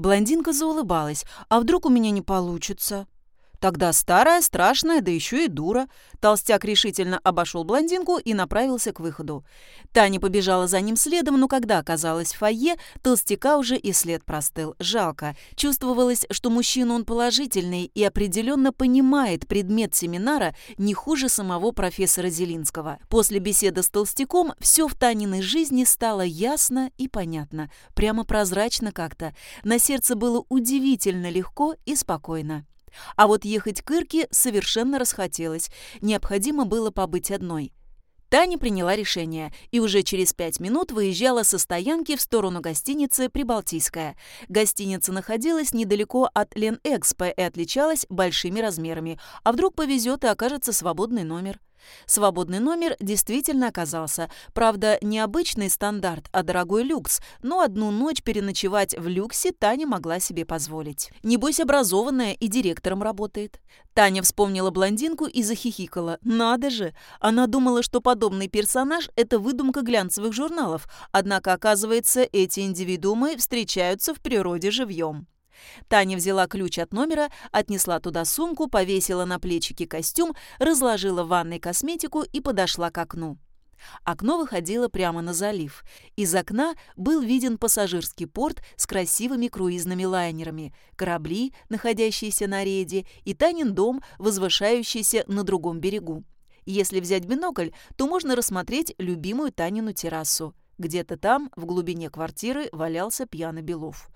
Блондинка заулыбалась. «А вдруг у меня не получится?» Тогда старая, страшная, да еще и дура. Толстяк решительно обошел блондинку и направился к выходу. Таня побежала за ним следом, но когда оказалась в фойе, толстяка уже и след простыл. Жалко. Чувствовалось, что мужчина он положительный и определенно понимает предмет семинара не хуже самого профессора Зелинского. После беседы с толстяком все в Таниной жизни стало ясно и понятно. Прямо прозрачно как-то. На сердце было удивительно легко и спокойно. А вот ехать к Ирке совершенно расхотелось. Необходимо было побыть одной. Таня приняла решение и уже через пять минут выезжала со стоянки в сторону гостиницы «Прибалтийская». Гостиница находилась недалеко от Ленэкспо и отличалась большими размерами. А вдруг повезет и окажется свободный номер. Свободный номер действительно оказался. Правда, не обычный стандарт, а дорогой люкс, но одну ночь переночевать в люксе Таня могла себе позволить. Небось, образованная и директором работает. Таня вспомнила блондинку и захихикала. Надо же! Она думала, что подобный персонаж – это выдумка глянцевых журналов, однако, оказывается, эти индивидуумы встречаются в природе живьем. Таня взяла ключ от номера, отнесла туда сумку, повесила на плечики костюм, разложила в ванной косметику и подошла к окну. Окно выходило прямо на залив. Из окна был виден пассажирский порт с красивыми круизными лайнерами, корабли, находящиеся на рейде, и Танин дом, возвышающийся на другом берегу. Если взять бинокль, то можно рассмотреть любимую Танину террасу. Где-то там, в глубине квартиры, валялся пьяный Белов.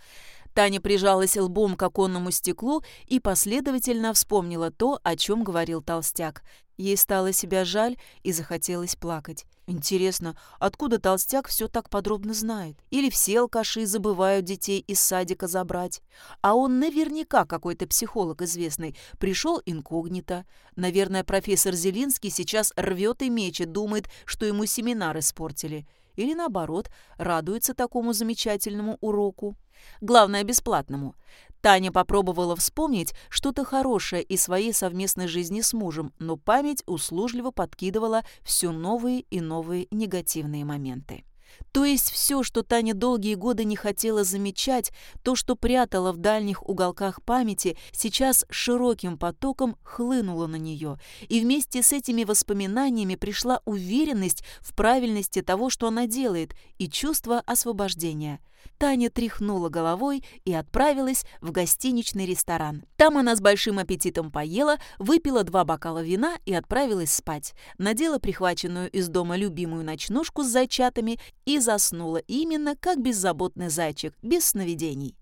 Таня прижалась лбом к оконному стеклу и последовательно вспомнила то, о чем говорил толстяк. Ей стало себя жаль и захотелось плакать. Интересно, откуда толстяк все так подробно знает? Или все алкаши забывают детей из садика забрать? А он наверняка какой-то психолог известный. Пришел инкогнито. Наверное, профессор Зелинский сейчас рвет и мечет, думает, что ему семинар испортили. Или наоборот, радуется такому замечательному уроку. Главное, бесплатному. Таня попробовала вспомнить что-то хорошее из своей совместной жизни с мужем, но память услужливо подкидывала все новые и новые негативные моменты. То есть все, что Таня долгие годы не хотела замечать, то, что прятала в дальних уголках памяти, сейчас широким потоком хлынуло на нее, и вместе с этими воспоминаниями пришла уверенность в правильности того, что она делает, и чувство освобождения – Таня тряхнула головой и отправилась в гостиничный ресторан. Там она с большим аппетитом поела, выпила два бокала вина и отправилась спать. Надела прихваченную из дома любимую ночнушку с зайчатами и заснула именно как беззаботный зайчик, без сновидений.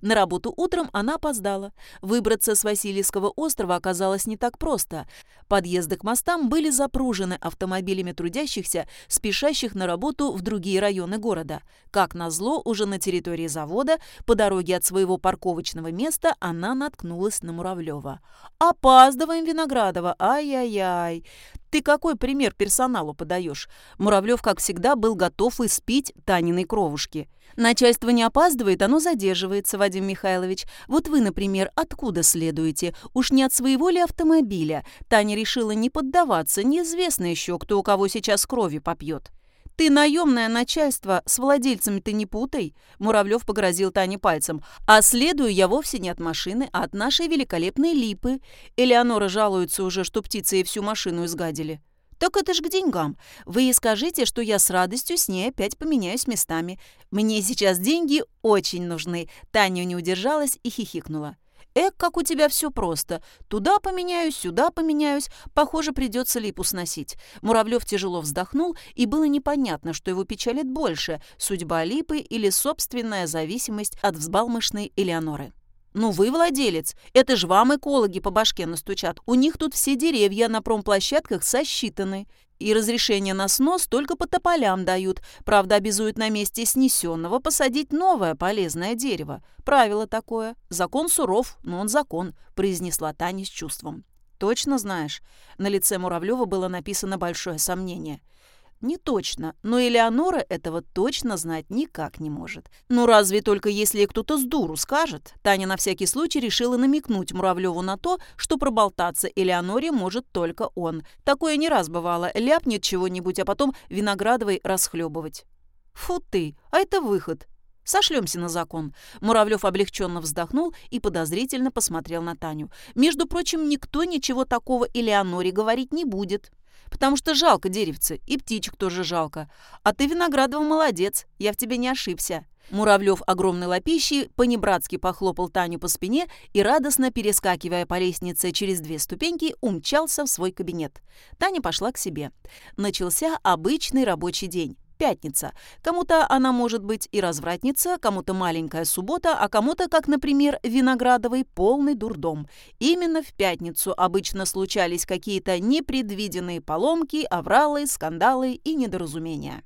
На работу утром она опоздала. Выбраться с Васильевского острова оказалось не так просто. Подъезды к мостам были запружены автомобилями трудящихся, спешащих на работу в другие районы города. Как назло, уже на территории завода, по дороге от своего парковочного места, она наткнулась на Муравлева. «Опаздываем, Виноградова! Ай-яй-яй!» Ты какой пример персоналу подаешь? Муравлев, как всегда, был готов испить Таниной кровушки. Начальство не опаздывает, оно задерживается, Вадим Михайлович. Вот вы, например, откуда следуете? Уж не от своего ли автомобиля? Таня решила не поддаваться, неизвестно еще, кто у кого сейчас крови попьет. «Ты наемное начальство, с владельцами ты не путай», — Муравлев погрозил Тане пальцем. «А следую я вовсе не от машины, а от нашей великолепной липы. Элеонора жалуется уже, что птицы ей всю машину изгадили». «Так это ж к деньгам. Вы ей скажите, что я с радостью с ней опять поменяюсь местами. Мне сейчас деньги очень нужны». Таня не удержалась и хихикнула. Эк, как у тебя все просто. Туда поменяюсь, сюда поменяюсь. Похоже, придется липу сносить. Муравлев тяжело вздохнул, и было непонятно, что его печалит больше – судьба липы или собственная зависимость от взбалмошной Элеоноры. «Ну вы владелец, это ж вам экологи по башке настучат. У них тут все деревья на промплощадках сосчитаны. И разрешение на снос только по тополям дают. Правда, обязуют на месте снесенного посадить новое полезное дерево. Правило такое. Закон суров, но он закон», — произнесла Таня с чувством. «Точно знаешь?» На лице Муравлева было написано большое сомнение — не точно, но Элеонора этого точно знать никак не может. Ну разве только если кто-то с дуру скажет. Таня на всякий случай решила намекнуть Муравлеву на то, что проболтаться Элеоноре может только он. Такое не раз бывало. Ляпнет чего-нибудь, а потом Виноградовой расхлебывать. Фу ты, а это выход. Сошлемся на закон. Муравлев облегченно вздохнул и подозрительно посмотрел на Таню. Между прочим, никто ничего такого Элеоноре говорить не будет. Потому что жалко деревце, и птичек тоже жалко. А ты, Виноградова, молодец, я в тебе не ошибся. Муравлев огромной лапищей понебратски похлопал Таню по спине и, радостно перескакивая по лестнице через две ступеньки, умчался в свой кабинет. Таня пошла к себе. Начался обычный рабочий день пятница. Кому-то она может быть и развратница, кому-то маленькая суббота, а кому-то, как, например, Виноградовой, полный дурдом. Именно в пятницу обычно случались какие-то непредвиденные поломки, авралы, скандалы и недоразумения.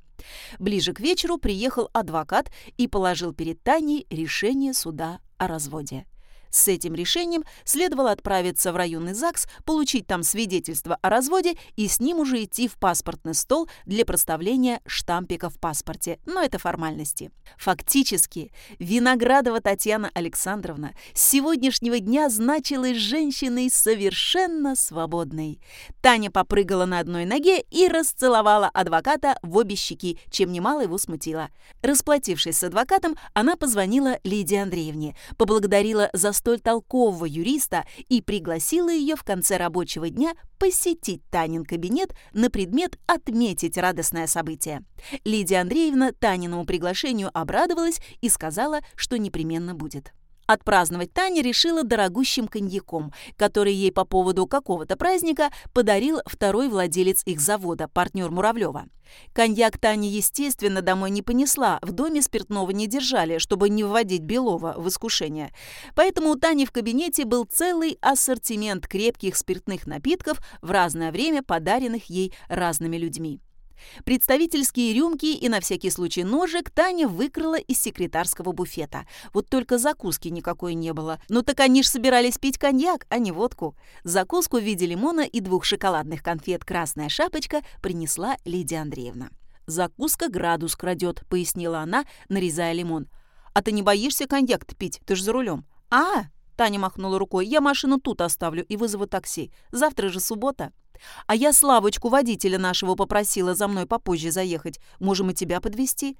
Ближе к вечеру приехал адвокат и положил перед Таней решение суда о разводе. С этим решением следовало отправиться в районный ЗАГС, получить там свидетельство о разводе и с ним уже идти в паспортный стол для проставления штампика в паспорте. Но это формальности. Фактически, Виноградова Татьяна Александровна с сегодняшнего дня значилась женщиной совершенно свободной. Таня попрыгала на одной ноге и расцеловала адвоката в обе щеки, чем немало его смутило. Расплатившись с адвокатом, она позвонила Лидии Андреевне, поблагодарила за столь толкового юриста и пригласила ее в конце рабочего дня посетить Танин кабинет на предмет отметить радостное событие. Лидия Андреевна Таниному приглашению обрадовалась и сказала, что непременно будет. Отпраздновать Таня решила дорогущим коньяком, который ей по поводу какого-то праздника подарил второй владелец их завода, партнер Муравлева. Коньяк Таня, естественно, домой не понесла, в доме спиртного не держали, чтобы не вводить Белова в искушение. Поэтому у Тани в кабинете был целый ассортимент крепких спиртных напитков в разное время подаренных ей разными людьми. Представительские рюмки и на всякий случай ножик Таня выкрала из секретарского буфета. Вот только закуски никакой не было. Ну так они ж собирались пить коньяк, а не водку. Закуску в виде лимона и двух шоколадных конфет «Красная шапочка» принесла Лидия Андреевна. «Закуска градус крадет», — пояснила она, нарезая лимон. «А ты не боишься коньяк пить? Ты ж за рулем». «А!» — Таня махнула рукой. «Я машину тут оставлю и вызову такси. Завтра же суббота». А я Славочку, водителя нашего, попросила за мной попозже заехать. Можем и тебя подвести.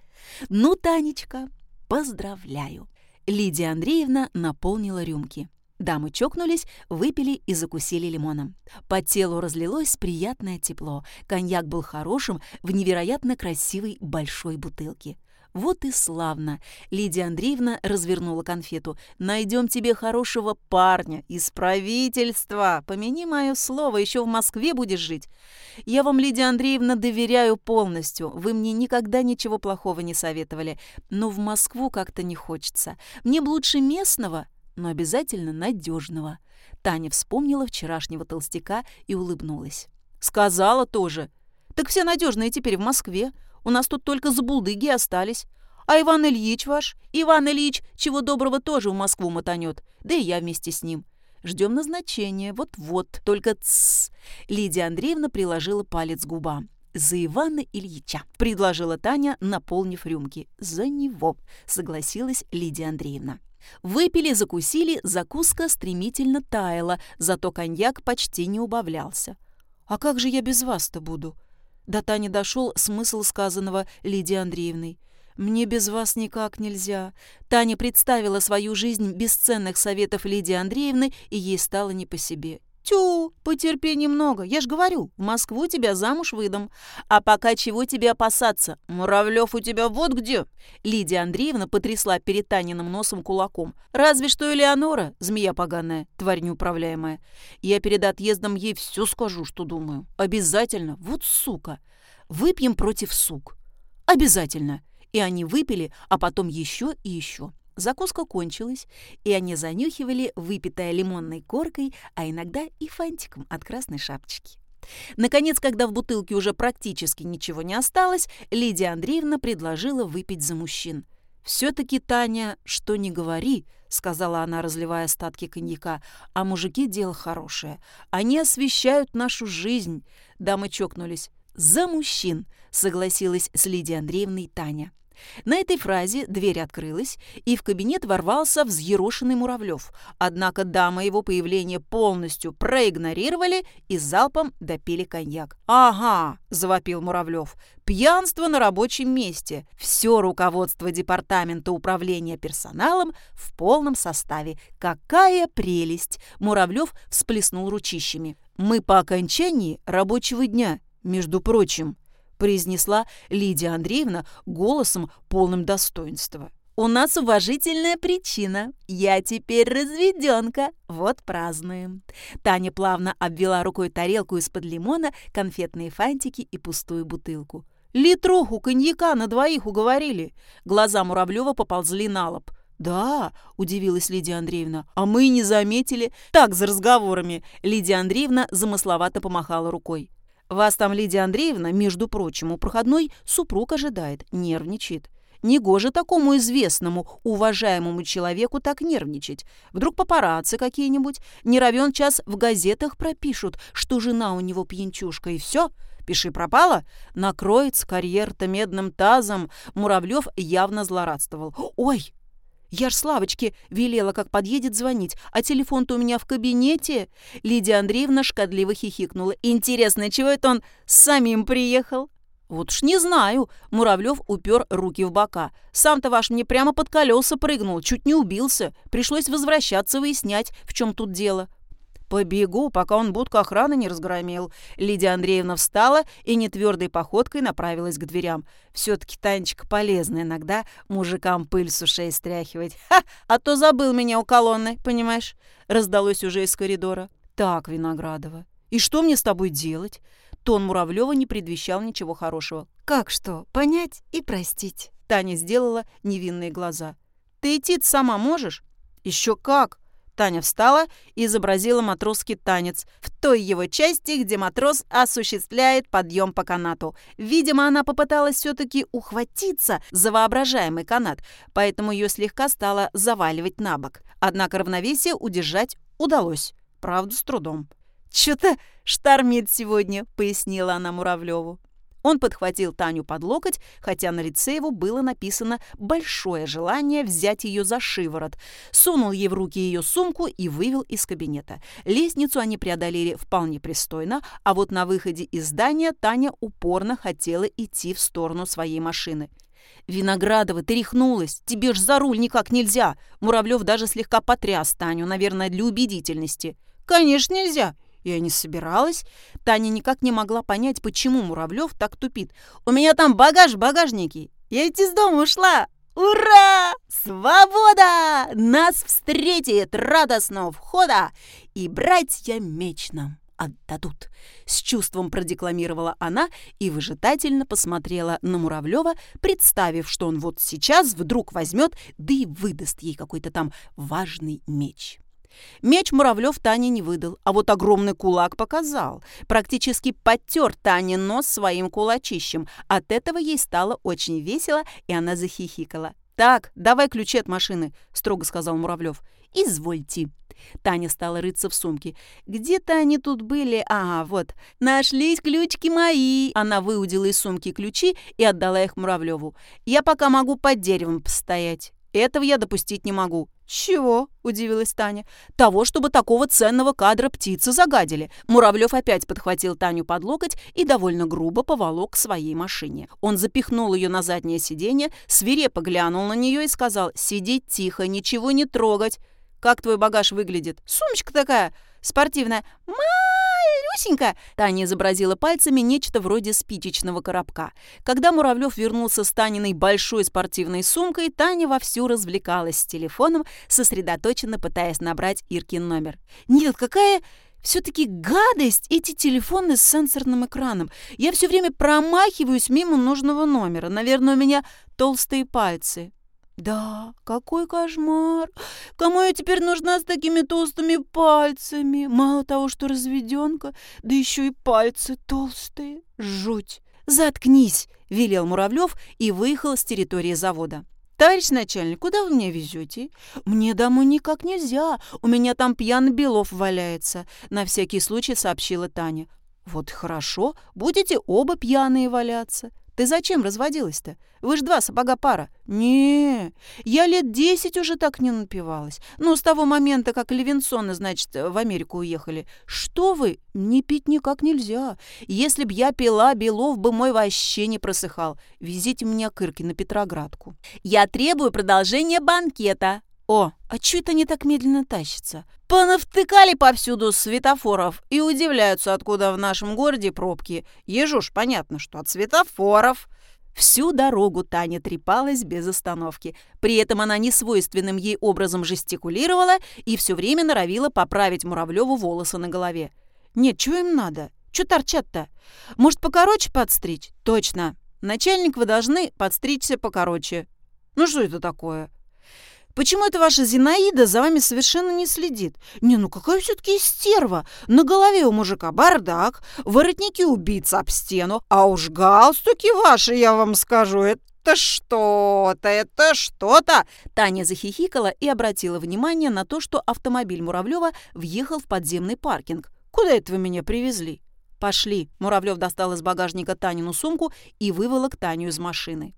Ну, Танечка, поздравляю. Лидия Андреевна наполнила рюмки. Дамы чокнулись, выпили и закусили лимоном. По телу разлилось приятное тепло. Коньяк был хорошим в невероятно красивой большой бутылке. Вот и славно. Лидия Андреевна развернула конфету. Найдем тебе хорошего парня из правительства. Помяни мое слово, еще в Москве будешь жить. Я вам, Лидия Андреевна, доверяю полностью. Вы мне никогда ничего плохого не советовали. Но в Москву как-то не хочется. Мне бы лучше местного, но обязательно надежного. Таня вспомнила вчерашнего толстяка и улыбнулась. Сказала тоже. Так все надежные теперь в Москве. У нас тут только забулдыги остались. А Иван Ильич ваш? Иван Ильич, чего доброго, тоже в Москву мотанет. Да и я вместе с ним. Ждем назначения. Вот-вот. Только тссс. Лидия Андреевна приложила палец к губам. «За Ивана Ильича», — предложила Таня, наполнив рюмки. «За него», — согласилась Лидия Андреевна. Выпили, закусили, закуска стремительно таяла, зато коньяк почти не убавлялся. «А как же я без вас-то буду?» До Тани дошел смысл сказанного Лидии Андреевной. «Мне без вас никак нельзя». Таня представила свою жизнь без ценных советов Лидии Андреевны, и ей стало не по себе. «Тю, потерпи немного. Я ж говорю, в Москву тебя замуж выдам. А пока чего тебе опасаться? Муравлев у тебя вот где!» Лидия Андреевна потрясла перед Таниным носом кулаком. «Разве что Элеонора, змея поганая, тварь неуправляемая. Я перед отъездом ей все скажу, что думаю. Обязательно. Вот сука. Выпьем против сук. Обязательно». И они выпили, а потом еще и еще. Закуска кончилась, и они занюхивали, выпитая лимонной коркой, а иногда и фантиком от красной шапочки. Наконец, когда в бутылке уже практически ничего не осталось, Лидия Андреевна предложила выпить за мужчин. «Все-таки, Таня, что не говори», — сказала она, разливая остатки коньяка, «а мужики дело хорошее. Они освещают нашу жизнь». Дамы чокнулись. «За мужчин», — согласилась с Лидией Андреевной Таня. На этой фразе дверь открылась, и в кабинет ворвался взъерошенный Муравлев. Однако дамы его появление полностью проигнорировали и залпом допили коньяк. «Ага!» – завопил Муравлев. «Пьянство на рабочем месте. Все руководство департамента управления персоналом в полном составе. Какая прелесть!» Муравлев всплеснул ручищами. «Мы по окончании рабочего дня, между прочим», произнесла Лидия Андреевна голосом полным достоинства. «У нас уважительная причина. Я теперь разведенка. Вот празднуем». Таня плавно обвела рукой тарелку из-под лимона, конфетные фантики и пустую бутылку. «Литруху коньяка на двоих уговорили». Глаза Муравлева поползли на лоб. «Да», – удивилась Лидия Андреевна, – «а мы не заметили. Так, за разговорами». Лидия Андреевна замысловато помахала рукой. Вас там, Лидия Андреевна, между прочим, у проходной супруг ожидает, нервничает. Негоже такому известному, уважаемому человеку так нервничать. Вдруг папарацци какие-нибудь, не равен час в газетах пропишут, что жена у него пьянчушка, и все, пиши пропало, накроется карьер-то медным тазом. Муравлев явно злорадствовал. «Ой, я ж Славочке велела, как подъедет звонить, а телефон-то у меня в кабинете. Лидия Андреевна шкодливо хихикнула. Интересно, чего это он самим приехал? Вот уж не знаю. Муравлев упер руки в бока. Сам-то ваш мне прямо под колеса прыгнул, чуть не убился. Пришлось возвращаться выяснять, в чем тут дело. «Побегу, пока он будку охраны не разгромил». Лидия Андреевна встала и нетвердой походкой направилась к дверям. «Все-таки, Танечка, полезно иногда мужикам пыль с ушей стряхивать. Ха! А то забыл меня у колонны, понимаешь?» Раздалось уже из коридора. «Так, Виноградова, и что мне с тобой делать?» Тон Муравлева не предвещал ничего хорошего. «Как что? Понять и простить?» Таня сделала невинные глаза. «Ты идти сама можешь?» «Еще как!» Таня встала и изобразила матросский танец в той его части, где матрос осуществляет подъем по канату. Видимо, она попыталась все-таки ухватиться за воображаемый канат, поэтому ее слегка стало заваливать на бок. Однако равновесие удержать удалось, правда, с трудом. «Чё-то штормит сегодня», — пояснила она Муравлеву. Он подхватил Таню под локоть, хотя на лице его было написано большое желание взять ее за шиворот, сунул ей в руки ее сумку и вывел из кабинета. Лестницу они преодолели вполне пристойно, а вот на выходе из здания Таня упорно хотела идти в сторону своей машины. «Виноградова, ты рехнулась! Тебе ж за руль никак нельзя!» Муравлев даже слегка потряс Таню, наверное, для убедительности. «Конечно нельзя! Я не собиралась. Таня никак не могла понять, почему Муравлев так тупит. «У меня там багаж в багажнике. Я ведь из дома ушла. Ура! Свобода! Нас встретит радостно входа, и братья меч нам отдадут!» С чувством продекламировала она и выжидательно посмотрела на Муравлева, представив, что он вот сейчас вдруг возьмет, да и выдаст ей какой-то там важный меч. Меч Муравлев Тане не выдал, а вот огромный кулак показал. Практически подтер Тане нос своим кулачищем. От этого ей стало очень весело, и она захихикала. «Так, давай ключи от машины», — строго сказал Муравлев. «Извольте». Таня стала рыться в сумке. «Где-то они тут были. Ага, вот. Нашлись ключики мои!» Она выудила из сумки ключи и отдала их Муравлеву. «Я пока могу под деревом постоять». Этого я допустить не могу». «Чего?» – удивилась Таня. «Того, чтобы такого ценного кадра птицы загадили». Муравлев опять подхватил Таню под локоть и довольно грубо поволок к своей машине. Он запихнул ее на заднее сиденье, свирепо глянул на нее и сказал «Сидеть тихо, ничего не трогать». «Как твой багаж выглядит?» «Сумочка такая, спортивная». «Ма!» Люсенька!» Таня изобразила пальцами нечто вроде спичечного коробка. Когда Муравлев вернулся с Таниной большой спортивной сумкой, Таня вовсю развлекалась с телефоном, сосредоточенно пытаясь набрать Иркин номер. «Нет, какая...» Все-таки гадость эти телефоны с сенсорным экраном. Я все время промахиваюсь мимо нужного номера. Наверное, у меня толстые пальцы. Да, какой кошмар! Кому я теперь нужна с такими толстыми пальцами? Мало того, что разведенка, да еще и пальцы толстые. Жуть! Заткнись! велел Муравлев и выехал с территории завода. «Товарищ начальник, куда вы меня везете?» «Мне домой никак нельзя. У меня там пьяный Белов валяется», — на всякий случай сообщила Таня. «Вот хорошо, будете оба пьяные валяться. Ты зачем разводилась-то? Вы ж два сапога пара. не я лет десять уже так не напивалась. Ну, с того момента, как Левинсоны, значит, в Америку уехали. Что вы? Не пить никак нельзя. Если б я пила, Белов бы мой вообще не просыхал. Везите меня к Ирке на Петроградку. Я требую продолжения банкета. О, а чё это они так медленно тащатся? Понавтыкали повсюду светофоров и удивляются, откуда в нашем городе пробки. Ежу понятно, что от светофоров. Всю дорогу Таня трепалась без остановки. При этом она несвойственным ей образом жестикулировала и все время норовила поправить Муравлеву волосы на голове. «Нет, чего им надо? Чего торчат-то? Может, покороче подстричь? Точно. Начальник, вы должны подстричься покороче. Ну что это такое?» Почему эта ваша Зинаида за вами совершенно не следит? Не, ну какая все-таки стерва. На голове у мужика бардак, воротники убийца об стену, а уж галстуки ваши, я вам скажу, это что-то, это что-то!» Таня захихикала и обратила внимание на то, что автомобиль Муравлева въехал в подземный паркинг. «Куда это вы меня привезли?» «Пошли!» Муравлев достал из багажника Танину сумку и выволок Таню из машины.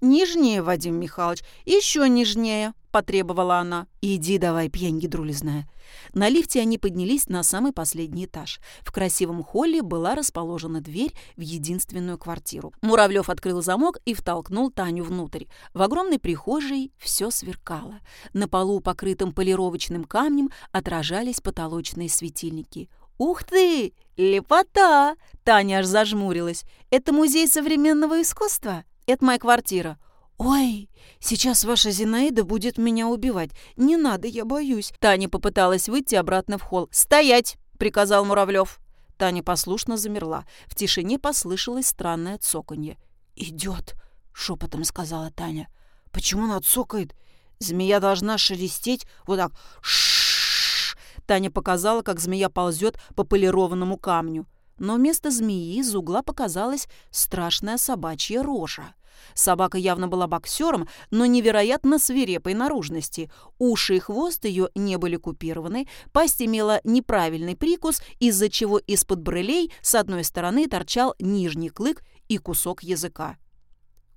«Нежнее, Вадим Михайлович, еще нежнее!» – потребовала она. «Иди давай, пьянь гидрулизная». На лифте они поднялись на самый последний этаж. В красивом холле была расположена дверь в единственную квартиру. Муравлев открыл замок и втолкнул Таню внутрь. В огромной прихожей все сверкало. На полу, покрытым полировочным камнем, отражались потолочные светильники. «Ух ты! Лепота!» Таня аж зажмурилась. «Это музей современного искусства?» «Это моя квартира». «Ой, сейчас ваша Зинаида будет меня убивать. Не надо, я боюсь». Таня попыталась выйти обратно в холл. «Стоять!» — приказал Муравлев. Таня послушно замерла. В тишине послышалось странное цоканье. «Идет!» — шепотом сказала Таня. «Почему она цокает? Змея должна шелестеть вот так. Ш Таня показала, как змея ползет по полированному камню. Но вместо змеи из угла показалась страшная собачья рожа. Собака явно была боксером, но невероятно свирепой наружности. Уши и хвост ее не были купированы, пасть имела неправильный прикус, из-за чего из-под брылей с одной стороны торчал нижний клык и кусок языка.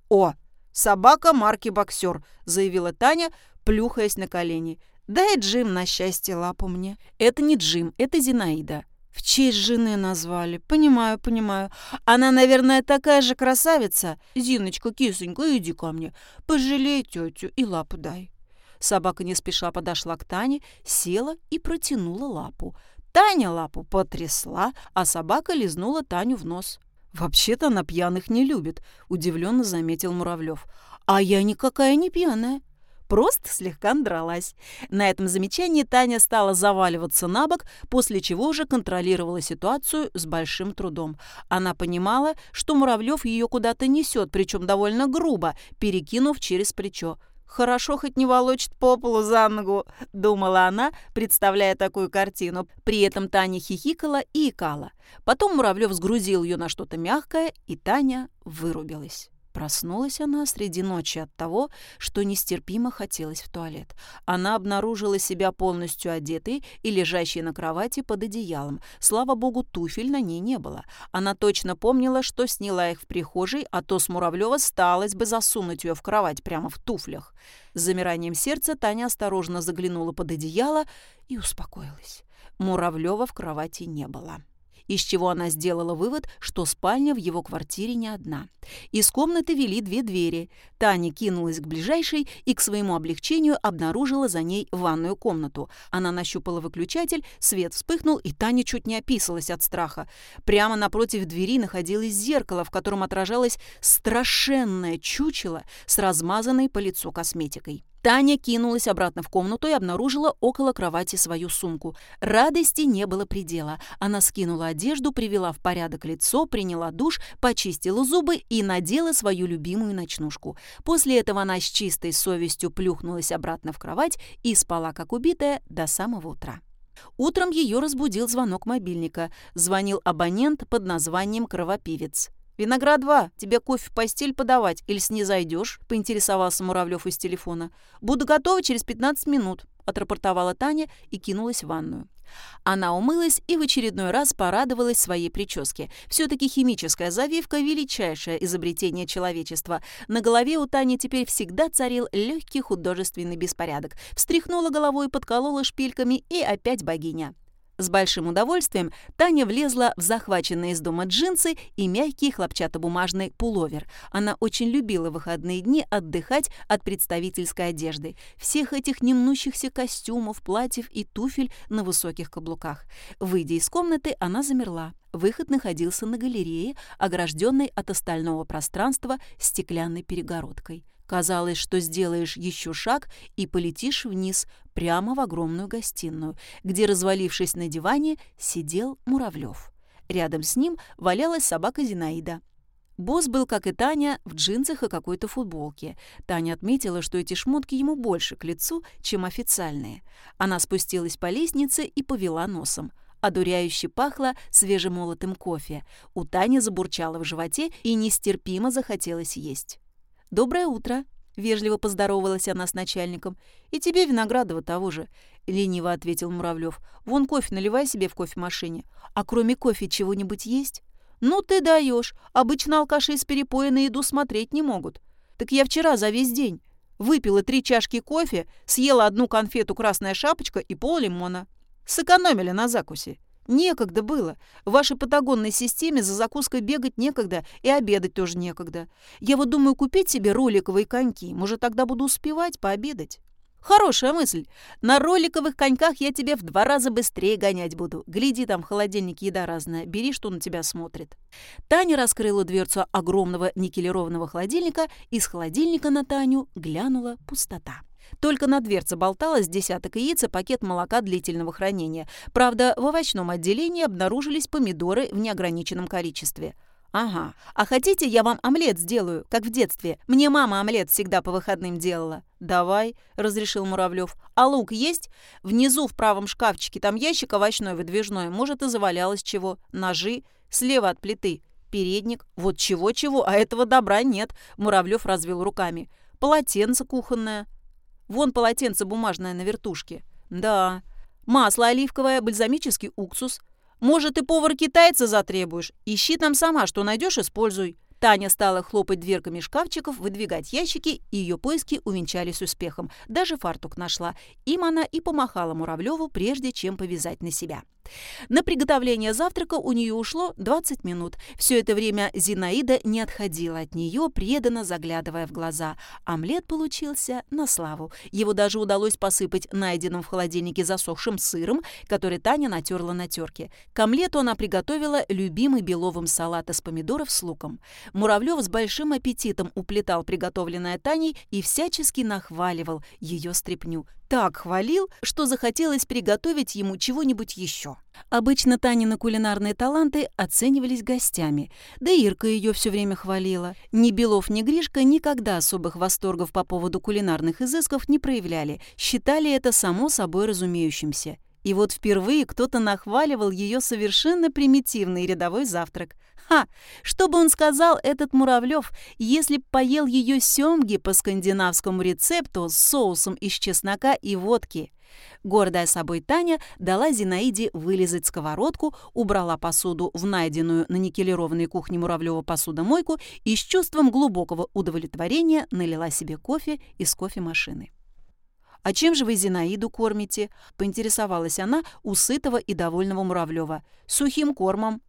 «О, собака марки «Боксер», — заявила Таня, плюхаясь на колени. «Дай Джим на счастье лапу мне». «Это не Джим, это Зинаида». В честь жены назвали. Понимаю, понимаю. Она, наверное, такая же красавица. Зиночка, кисонька, иди ко мне. Пожалей тетю и лапу дай. Собака не спеша подошла к Тане, села и протянула лапу. Таня лапу потрясла, а собака лизнула Таню в нос. «Вообще-то она пьяных не любит», — удивленно заметил Муравлев. «А я никакая не пьяная просто слегка дралась. На этом замечании Таня стала заваливаться на бок, после чего уже контролировала ситуацию с большим трудом. Она понимала, что Муравлев ее куда-то несет, причем довольно грубо, перекинув через плечо. «Хорошо хоть не волочит по полу за ногу», — думала она, представляя такую картину. При этом Таня хихикала и икала. Потом Муравлев сгрузил ее на что-то мягкое, и Таня вырубилась. Проснулась она среди ночи от того, что нестерпимо хотелось в туалет. Она обнаружила себя полностью одетой и лежащей на кровати под одеялом. Слава богу, туфель на ней не было. Она точно помнила, что сняла их в прихожей, а то с Муравлева сталось бы засунуть ее в кровать прямо в туфлях. С замиранием сердца Таня осторожно заглянула под одеяло и успокоилась. Муравлева в кровати не было из чего она сделала вывод, что спальня в его квартире не одна. Из комнаты вели две двери. Таня кинулась к ближайшей и к своему облегчению обнаружила за ней ванную комнату. Она нащупала выключатель, свет вспыхнул, и Таня чуть не описалась от страха. Прямо напротив двери находилось зеркало, в котором отражалось страшенное чучело с размазанной по лицу косметикой. Таня кинулась обратно в комнату и обнаружила около кровати свою сумку. Радости не было предела. Она скинула одежду, привела в порядок лицо, приняла душ, почистила зубы и надела свою любимую ночнушку. После этого она с чистой совестью плюхнулась обратно в кровать и спала, как убитая, до самого утра. Утром ее разбудил звонок мобильника. Звонил абонент под названием «Кровопивец». «Виноград-2, тебе кофе в постель подавать или снизойдешь?» — поинтересовался Муравлев из телефона. «Буду готова через 15 минут», — отрапортовала Таня и кинулась в ванную. Она умылась и в очередной раз порадовалась своей прическе. Все-таки химическая завивка – величайшее изобретение человечества. На голове у Тани теперь всегда царил легкий художественный беспорядок. Встряхнула головой, подколола шпильками и опять богиня. С большим удовольствием Таня влезла в захваченные из дома джинсы и мягкий хлопчатобумажный пуловер. Она очень любила выходные дни отдыхать от представительской одежды. Всех этих немнущихся костюмов, платьев и туфель на высоких каблуках. Выйдя из комнаты, она замерла. Выход находился на галерее, огражденной от остального пространства стеклянной перегородкой. Казалось, что сделаешь еще шаг и полетишь вниз, прямо в огромную гостиную, где, развалившись на диване, сидел Муравлев. Рядом с ним валялась собака Зинаида. Босс был, как и Таня, в джинсах и какой-то футболке. Таня отметила, что эти шмотки ему больше к лицу, чем официальные. Она спустилась по лестнице и повела носом. Одуряюще пахло свежемолотым кофе. У Тани забурчало в животе и нестерпимо захотелось есть. «Доброе утро!» — вежливо поздоровалась она с начальником. «И тебе, Виноградова, того же», — лениво ответил Муравлев. «Вон кофе наливай себе в кофемашине. А кроме кофе чего-нибудь есть?» «Ну ты даешь. Обычно алкаши с перепоя на еду смотреть не могут. Так я вчера за весь день выпила три чашки кофе, съела одну конфету «Красная шапочка» и пол лимона. Сэкономили на закусе. Некогда было. В вашей патагонной системе за закуской бегать некогда и обедать тоже некогда. Я вот думаю купить себе роликовые коньки. Может, тогда буду успевать пообедать. Хорошая мысль. На роликовых коньках я тебе в два раза быстрее гонять буду. Гляди, там в холодильнике еда разная. Бери, что на тебя смотрит. Таня раскрыла дверцу огромного никелированного холодильника. Из холодильника на Таню глянула пустота. Только на дверце болталось десяток яиц и пакет молока длительного хранения. Правда, в овощном отделении обнаружились помидоры в неограниченном количестве. «Ага. А хотите, я вам омлет сделаю, как в детстве? Мне мама омлет всегда по выходным делала». «Давай», — разрешил Муравлев. «А лук есть? Внизу в правом шкафчике там ящик овощной выдвижной. Может, и завалялось чего. Ножи. Слева от плиты. Передник. Вот чего-чего, а этого добра нет», — Муравлев развел руками. «Полотенце кухонное. Вон полотенце бумажное на вертушке. Да. Масло оливковое, бальзамический уксус. Может, и повар-китайца затребуешь? Ищи там сама, что найдешь, используй. Таня стала хлопать дверками шкафчиков, выдвигать ящики, и ее поиски увенчались успехом. Даже фартук нашла. Им она и помахала Муравлеву, прежде чем повязать на себя. На приготовление завтрака у нее ушло 20 минут. Все это время Зинаида не отходила от нее, преданно заглядывая в глаза. Омлет получился на славу. Его даже удалось посыпать найденным в холодильнике засохшим сыром, который Таня натерла на терке. К омлету она приготовила любимый беловым салат из помидоров с луком. Муравлев с большим аппетитом уплетал приготовленное Таней и всячески нахваливал ее стряпню так хвалил, что захотелось приготовить ему чего-нибудь еще. Обычно Танины кулинарные таланты оценивались гостями, да Ирка ее все время хвалила. Ни Белов, ни Гришка никогда особых восторгов по поводу кулинарных изысков не проявляли, считали это само собой разумеющимся. И вот впервые кто-то нахваливал ее совершенно примитивный рядовой завтрак. Ха! Что бы он сказал, этот Муравлев, если б поел ее семги по скандинавскому рецепту с соусом из чеснока и водки? Гордая собой Таня дала Зинаиде вылезать сковородку, убрала посуду в найденную на никелированной кухне Муравлева посудомойку и с чувством глубокого удовлетворения налила себе кофе из кофемашины. «А чем же вы Зинаиду кормите?» — поинтересовалась она у сытого и довольного Муравлева. «Сухим кормом»,